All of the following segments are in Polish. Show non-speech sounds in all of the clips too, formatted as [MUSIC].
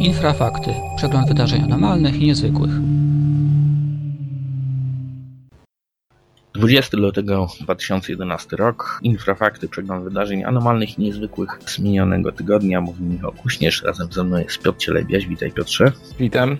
Infrafakty. Przegląd wydarzeń anormalnych i niezwykłych. 20 lutego 2011 rok. Infrafakty, przegląd wydarzeń anormalnych i niezwykłych z minionego tygodnia. Mówi Michał Kuśnierz, razem ze mną jest Piotr Cielebiaś. Witaj Piotrze. Witam.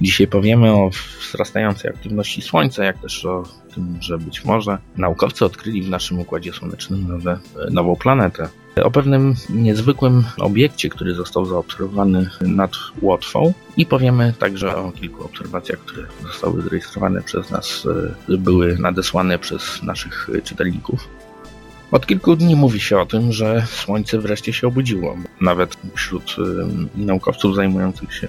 Dzisiaj powiemy o wzrastającej aktywności Słońca, jak też o tym, że być może naukowcy odkryli w naszym Układzie Słonecznym nowe, nową planetę. O pewnym niezwykłym obiekcie, który został zaobserwowany nad Łotwą i powiemy także o kilku obserwacjach, które zostały zarejestrowane przez nas, były nadesłane przez naszych czytelników. Od kilku dni mówi się o tym, że Słońce wreszcie się obudziło. Nawet wśród naukowców zajmujących się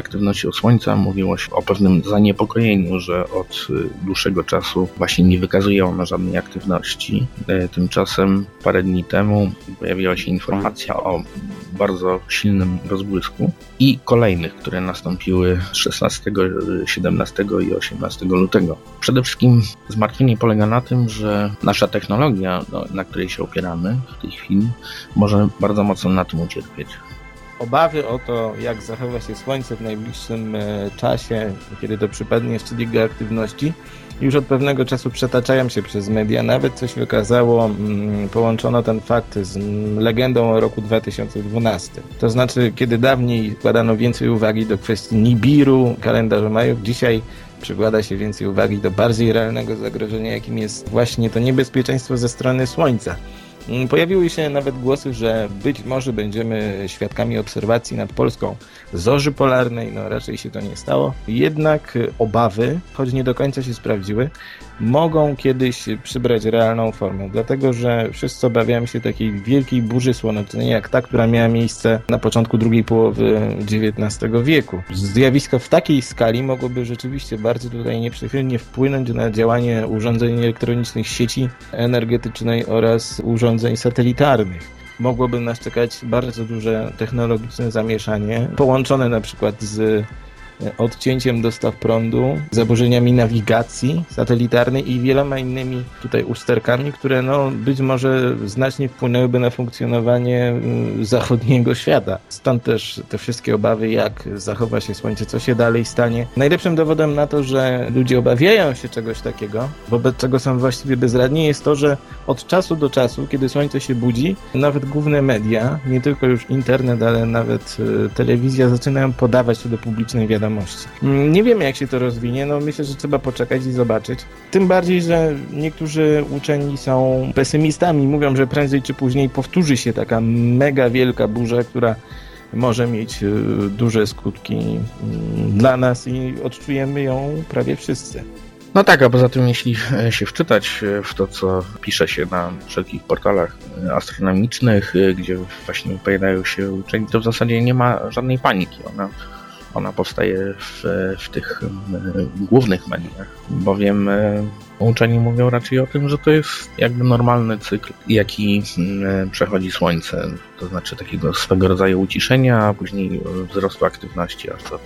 aktywnością Słońca mówiło się o pewnym zaniepokojeniu, że od dłuższego czasu właśnie nie wykazuje ono żadnej aktywności. Tymczasem parę dni temu pojawiła się informacja o bardzo silnym rozbłysku i kolejnych, które nastąpiły 16, 17 i 18 lutego. Przede wszystkim zmartwienie polega na tym, że nasza technologia, no, na której się opieramy w tej chwili, może bardzo mocno na tym ucierpieć obawy o to, jak zachowa się Słońce w najbliższym czasie, kiedy to przypadnie jeszcze jego aktywności, już od pewnego czasu przetaczają się przez media. Nawet coś wykazało, połączono ten fakt z legendą o roku 2012. To znaczy, kiedy dawniej wkładano więcej uwagi do kwestii Nibiru, kalendarza Majów, dzisiaj przykłada się więcej uwagi do bardziej realnego zagrożenia, jakim jest właśnie to niebezpieczeństwo ze strony Słońca. Pojawiły się nawet głosy, że być może będziemy świadkami obserwacji nad Polską zorzy polarnej. No raczej się to nie stało. Jednak obawy, choć nie do końca się sprawdziły, mogą kiedyś przybrać realną formę. Dlatego, że wszyscy obawiają się takiej wielkiej burzy słonecznej, jak ta, która miała miejsce na początku drugiej połowy XIX wieku. Zjawisko w takiej skali mogłoby rzeczywiście bardzo tutaj nieprzychylnie wpłynąć na działanie urządzeń elektronicznych sieci energetycznej oraz urządzeń satelitarnych. Mogłoby nas czekać bardzo duże technologiczne zamieszanie, połączone na przykład z odcięciem dostaw prądu, zaburzeniami nawigacji satelitarnej i wieloma innymi tutaj usterkami, które no, być może znacznie wpłynęłyby na funkcjonowanie zachodniego świata. Stąd też te wszystkie obawy, jak zachowa się Słońce, co się dalej stanie. Najlepszym dowodem na to, że ludzie obawiają się czegoś takiego, wobec czego są właściwie bezradni, jest to, że od czasu do czasu, kiedy Słońce się budzi, nawet główne media, nie tylko już internet, ale nawet telewizja zaczynają podawać to do publicznej wiadomości. Nie wiemy, jak się to rozwinie. No, myślę, że trzeba poczekać i zobaczyć. Tym bardziej, że niektórzy uczeni są pesymistami. Mówią, że prędzej czy później powtórzy się taka mega wielka burza, która może mieć duże skutki dla nas i odczujemy ją prawie wszyscy. No tak, a poza tym, jeśli się wczytać w to, co pisze się na wszelkich portalach astronomicznych, gdzie właśnie pojawiają się uczeni, to w zasadzie nie ma żadnej paniki. Ona ona powstaje w, w tych głównych mediach, bowiem uczeni mówią raczej o tym, że to jest jakby normalny cykl, jaki przechodzi Słońce, to znaczy takiego swego rodzaju uciszenia, a później wzrostu aktywności, aż do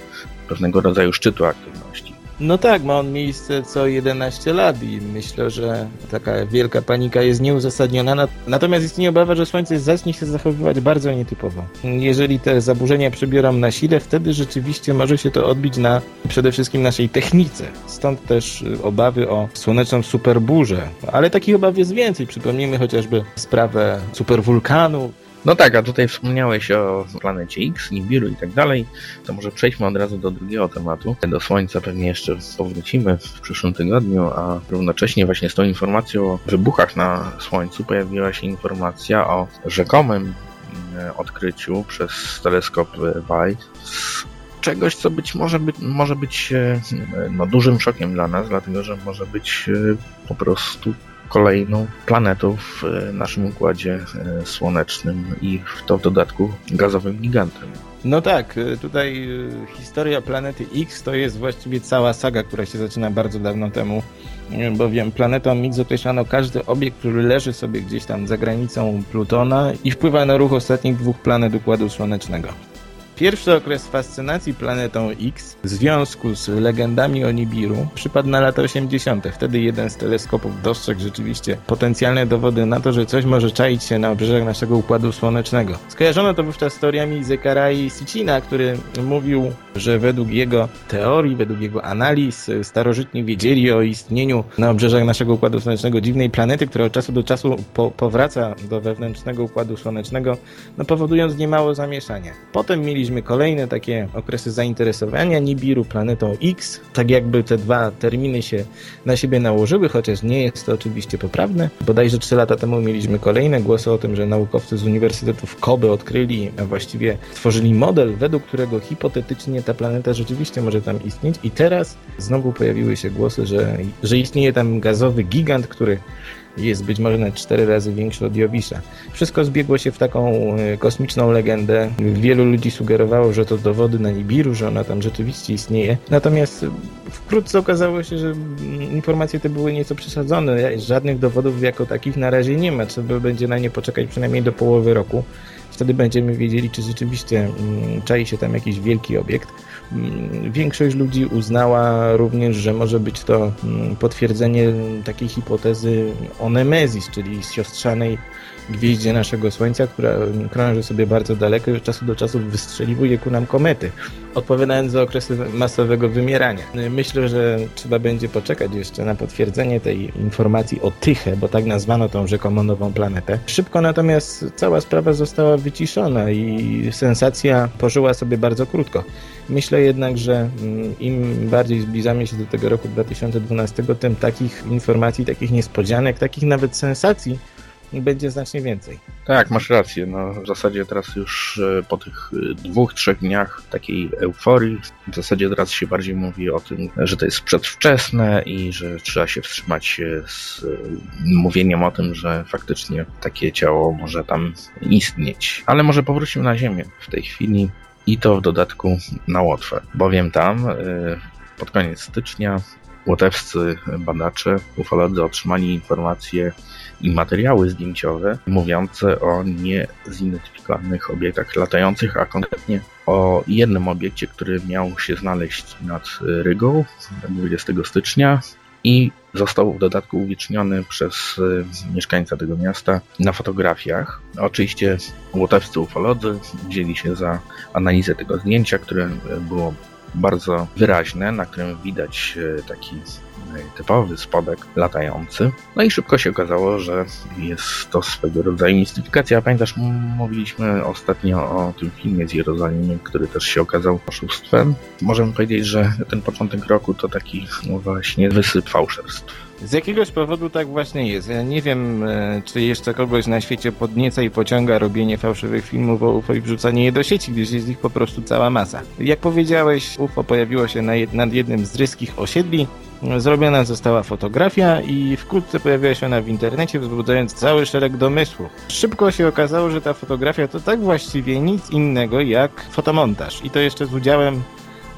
pewnego rodzaju szczytu aktywności. No tak, ma on miejsce co 11 lat i myślę, że taka wielka panika jest nieuzasadniona. Natomiast istnieje obawa, że Słońce zacznie się zachowywać bardzo nietypowo. Jeżeli te zaburzenia przybiorą na sile, wtedy rzeczywiście może się to odbić na przede wszystkim naszej technice. Stąd też obawy o słoneczną superburzę. Ale takich obaw jest więcej. Przypomnijmy chociażby sprawę superwulkanu, no tak, a tutaj wspomniałeś o planecie X, Nibiru i tak dalej, to może przejdźmy od razu do drugiego tematu. Do Słońca pewnie jeszcze powrócimy w przyszłym tygodniu, a równocześnie właśnie z tą informacją o wybuchach na Słońcu pojawiła się informacja o rzekomym odkryciu przez teleskop White czegoś, co być może, być, może być no, dużym szokiem dla nas, dlatego że może być po prostu kolejną planetą w naszym układzie słonecznym i w to w dodatku gazowym gigantem. No tak, tutaj historia planety X to jest właściwie cała saga, która się zaczyna bardzo dawno temu, bowiem planetą X określano każdy obiekt, który leży sobie gdzieś tam za granicą Plutona i wpływa na ruch ostatnich dwóch planet Układu Słonecznego. Pierwszy okres fascynacji planetą X w związku z legendami o Nibiru przypadł na lata 80. Wtedy jeden z teleskopów dostrzegł rzeczywiście potencjalne dowody na to, że coś może czaić się na obrzeżach naszego Układu Słonecznego. Skojarzono to wówczas z teoriami Zekarai Sitchina, który mówił, że według jego teorii, według jego analiz starożytni wiedzieli o istnieniu na obrzeżach naszego Układu Słonecznego dziwnej planety, która od czasu do czasu po powraca do wewnętrznego Układu Słonecznego, no powodując niemało zamieszania. Potem mieliśmy kolejne takie okresy zainteresowania Nibiru planetą X, tak jakby te dwa terminy się na siebie nałożyły, chociaż nie jest to oczywiście poprawne. Bodajże 3 lata temu mieliśmy kolejne głosy o tym, że naukowcy z Uniwersytetu w Kobe odkryli, a właściwie stworzyli model, według którego hipotetycznie ta planeta rzeczywiście może tam istnieć i teraz znowu pojawiły się głosy, że, że istnieje tam gazowy gigant, który jest być może nawet cztery razy większy od Jowisza. Wszystko zbiegło się w taką e, kosmiczną legendę. Wielu ludzi sugerowało, że to dowody na Nibiru, że ona tam rzeczywiście istnieje. Natomiast wkrótce okazało się, że informacje te były nieco przesadzone. Żadnych dowodów jako takich na razie nie ma. Trzeba będzie na nie poczekać przynajmniej do połowy roku. Wtedy będziemy wiedzieli, czy rzeczywiście mm, czai się tam jakiś wielki obiekt. Mm, większość ludzi uznała również, że może być to mm, potwierdzenie takiej hipotezy o Nemezis, czyli siostrzanej gwieździe naszego Słońca, która krąży sobie bardzo daleko i od czasu do czasu wystrzeliwuje ku nam komety, odpowiadając za okresy masowego wymierania. Myślę, że trzeba będzie poczekać jeszcze na potwierdzenie tej informacji o Tyche, bo tak nazwano tą rzekomo nową planetę. Szybko natomiast cała sprawa została wyciszona i sensacja pożyła sobie bardzo krótko. Myślę jednak, że mm, im bardziej zbliżamy się do tego roku 2012, tym takich informacji, takich niespodzianek, takich nawet sensacji będzie znacznie więcej. Tak, masz rację. No, w zasadzie teraz już e, po tych e, dwóch, trzech dniach takiej euforii, w zasadzie teraz się bardziej mówi o tym, że to jest przedwczesne i że trzeba się wstrzymać z e, mówieniem o tym, że faktycznie takie ciało może tam istnieć. Ale może powrócimy na Ziemię w tej chwili i to w dodatku na Łotwę, bowiem tam pod koniec stycznia łotewscy badacze, ufolodzy otrzymali informacje i materiały zdjęciowe mówiące o niezidentyfikowanych obiektach latających, a konkretnie o jednym obiekcie, który miał się znaleźć nad Rygą 20 stycznia i został w dodatku uwieczniony przez e, mieszkańca tego miasta na fotografiach. Oczywiście łotewscy ufolodzy wzięli się za analizę tego zdjęcia, które było bardzo wyraźne, na którym widać e, taki typowy spodek latający. No i szybko się okazało, że jest to swego rodzaju mistyfikacja. Pamiętasz, mówiliśmy ostatnio o tym filmie z Jerozolimy, który też się okazał oszustwem. Możemy powiedzieć, że ten początek roku to taki no właśnie wysyp fałszerstw. Z jakiegoś powodu tak właśnie jest. Ja nie wiem, e, czy jeszcze kogoś na świecie podnieca i pociąga robienie fałszywych filmów o UFO i wrzucanie je do sieci, gdyż jest ich po prostu cała masa. Jak powiedziałeś, UFO pojawiło się nad jednym z ryskich osiedli, Zrobiona została fotografia i wkrótce pojawiła się ona w internecie, wzbudzając cały szereg domysłów. Szybko się okazało, że ta fotografia to tak właściwie nic innego jak fotomontaż i to jeszcze z udziałem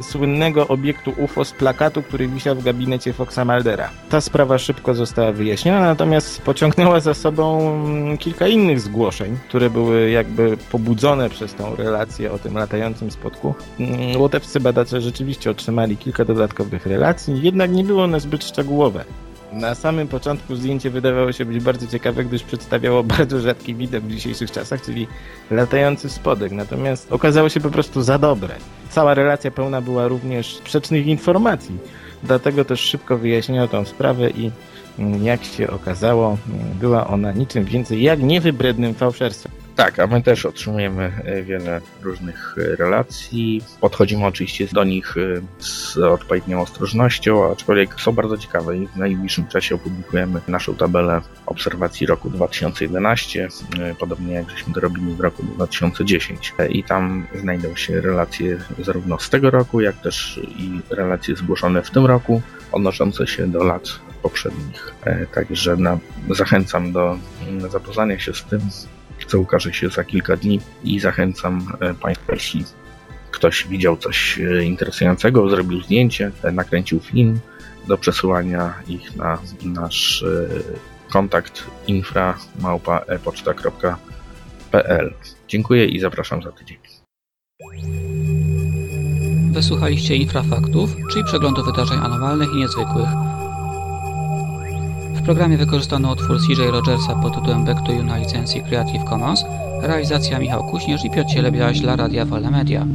słynnego obiektu UFO z plakatu, który wisiał w gabinecie Foxa Maldera. Ta sprawa szybko została wyjaśniona, natomiast pociągnęła za sobą mm, kilka innych zgłoszeń, które były jakby pobudzone przez tą relację o tym latającym spotku. Mm, łotewscy badacze rzeczywiście otrzymali kilka dodatkowych relacji, jednak nie było one zbyt szczegółowe. Na samym początku zdjęcie wydawało się być bardzo ciekawe, gdyż przedstawiało [LAUGHS] bardzo rzadki widok w dzisiejszych czasach, czyli latający spodek. Natomiast okazało się po prostu za dobre. Cała relacja pełna była również sprzecznych informacji. Dlatego też szybko wyjaśniono tą sprawę i mm, jak się okazało, mm, była ona niczym więcej jak niewybrednym fałszerstwem. Tak, a my też otrzymujemy e, wiele różnych e, relacji. Podchodzimy oczywiście do nich e, z odpowiednią ostrożnością, aczkolwiek są bardzo ciekawe i w najbliższym czasie opublikujemy naszą tabelę obserwacji roku 2011, podobnie jak żeśmy to robili w roku 2010. I tam znajdą się relacje zarówno z tego roku, jak też i relacje zgłoszone w tym roku, odnoszące się do lat poprzednich. Także na, zachęcam do mm, zapoznania się z tym, co ukaże się za kilka dni i zachęcam e, Państwa, jeśli ktoś widział coś e, interesującego, zrobił zdjęcie, e, nakręcił film, do przesyłania ich na nasz kontakt infra.małpa.epoczta.pl. Dziękuję i zapraszam za tydzień. Wysłuchaliście infrafaktów, czyli przeglądu wydarzeń anormalnych i niezwykłych. Programie wykorzystano utwór CJ Rogersa pod tytułem Back to You na licencji Creative Commons, realizacja Michał Kuśnierz i Piotr Cielebiaś dla Radia Wolne Media.